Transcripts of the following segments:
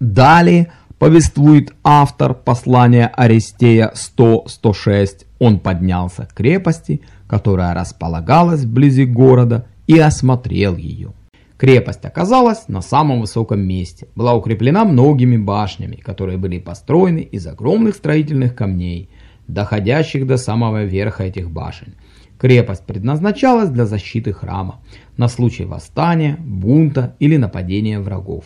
Далее повествует автор послания Аристея 100-106. Он поднялся к крепости, которая располагалась вблизи города, и осмотрел ее. Крепость оказалась на самом высоком месте, была укреплена многими башнями, которые были построены из огромных строительных камней, доходящих до самого верха этих башен. Крепость предназначалась для защиты храма на случай восстания, бунта или нападения врагов.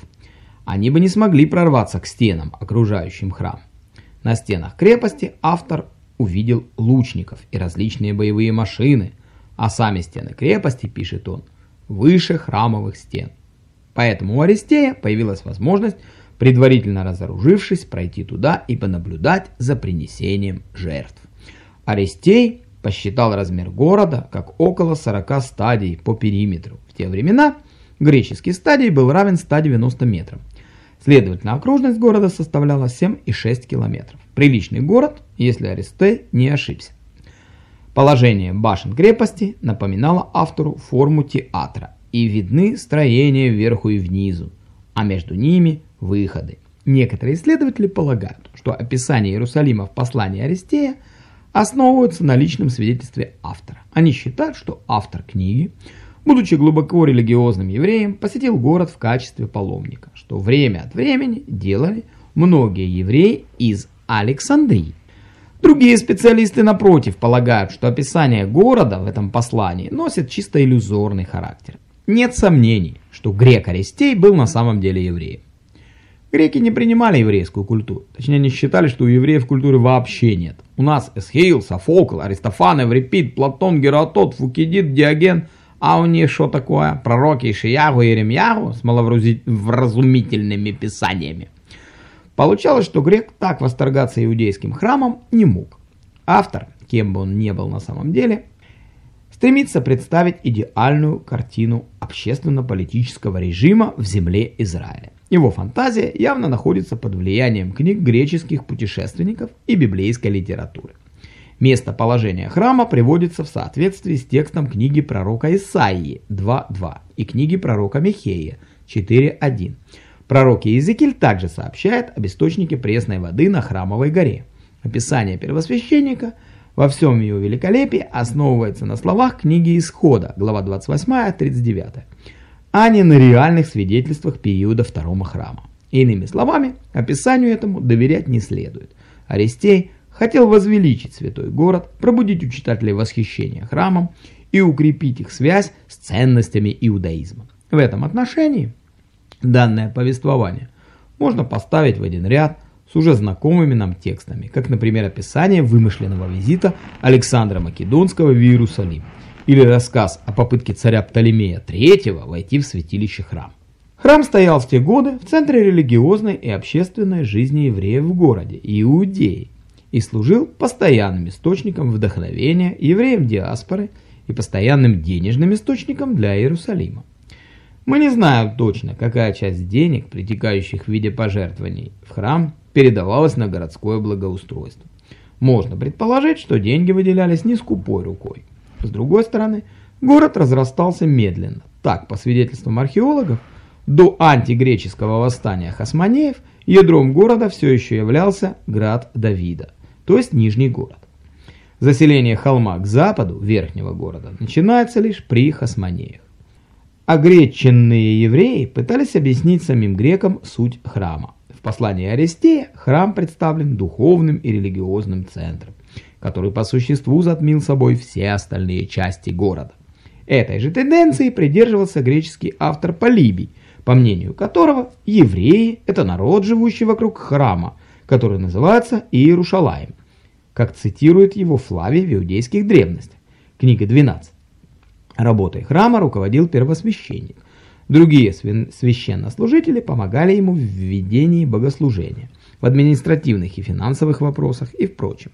Они бы не смогли прорваться к стенам, окружающим храм. На стенах крепости автор увидел лучников и различные боевые машины, а сами стены крепости, пишет он, выше храмовых стен. Поэтому у Аристея появилась возможность, предварительно разоружившись, пройти туда и понаблюдать за принесением жертв. Аристей посчитал размер города как около 40 стадий по периметру. В те времена греческий стадий был равен 190 метрам. Следовательно, окружность города составляла 7,6 километров. Приличный город, если Аристей не ошибся. Положение башен крепости напоминало автору форму театра, и видны строения вверху и внизу, а между ними выходы. Некоторые исследователи полагают, что описание Иерусалима в послании Аристея основываются на личном свидетельстве автора. Они считают, что автор книги, будучи глубоко религиозным евреем, посетил город в качестве паломника, что время от времени делали многие евреи из Александрии. Другие специалисты, напротив, полагают, что описание города в этом послании носит чисто иллюзорный характер. Нет сомнений, что грек Аристей был на самом деле евреем. Греки не принимали еврейскую культуру, точнее они считали, что у евреев культуры вообще нет. У нас Эсхил, Софокл, Аристофан, Эврипид, Платон, Геродот, Фукидид, Диоген, а у них что такое? Пророки Ишиягу и Еремьягу с маловразумительными писаниями. Получалось, что грек так восторгаться иудейским храмом не мог. Автор, кем бы он ни был на самом деле, стремится представить идеальную картину общественно-политического режима в земле Израиля. Его фантазия явно находится под влиянием книг греческих путешественников и библейской литературы. Местоположение храма приводится в соответствии с текстом книги пророка Исаии 2.2 и книги пророка Михея 4.1. Пророк Иезекииль также сообщает об источнике пресной воды на Храмовой горе. Описание первосвященника во всем ее великолепии основывается на словах книги Исхода, глава 28-39, а не на реальных свидетельствах периода второго храма. Иными словами, описанию этому доверять не следует. Аристей хотел возвеличить святой город, пробудить у читателей восхищение храмом и укрепить их связь с ценностями иудаизма. В этом отношении Данное повествование можно поставить в один ряд с уже знакомыми нам текстами, как, например, описание вымышленного визита Александра Македонского в Иерусалим или рассказ о попытке царя Птолемея III войти в святилище храм. Храм стоял в те годы в центре религиозной и общественной жизни евреев в городе Иудеи и служил постоянным источником вдохновения евреям диаспоры и постоянным денежным источником для Иерусалима. Мы не знаем точно, какая часть денег, притекающих в виде пожертвований в храм, передавалась на городское благоустройство. Можно предположить, что деньги выделялись не скупой рукой. С другой стороны, город разрастался медленно. Так, по свидетельствам археологов, до антигреческого восстания хасмонеев ядром города все еще являлся град Давида, то есть Нижний город. Заселение холма к западу верхнего города начинается лишь при хасмонеях. Огреченные евреи пытались объяснить самим грекам суть храма. В послании Аристея храм представлен духовным и религиозным центром, который по существу затмил собой все остальные части города. Этой же тенденции придерживался греческий автор Полибий, по мнению которого евреи – это народ, живущий вокруг храма, который называется Иерушалаем, как цитирует его Флавий в иудейских древностях, книга 12. Работой храма руководил первосвященник. Другие священнослужители помогали ему в ведении богослужения, в административных и финансовых вопросах и в прочем.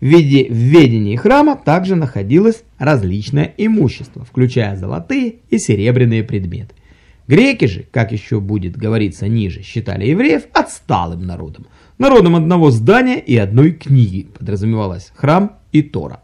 В, виде, в ведении храма также находилось различное имущество, включая золотые и серебряные предметы. Греки же, как еще будет говориться ниже, считали евреев отсталым народом. Народом одного здания и одной книги подразумевалось храм и Тора.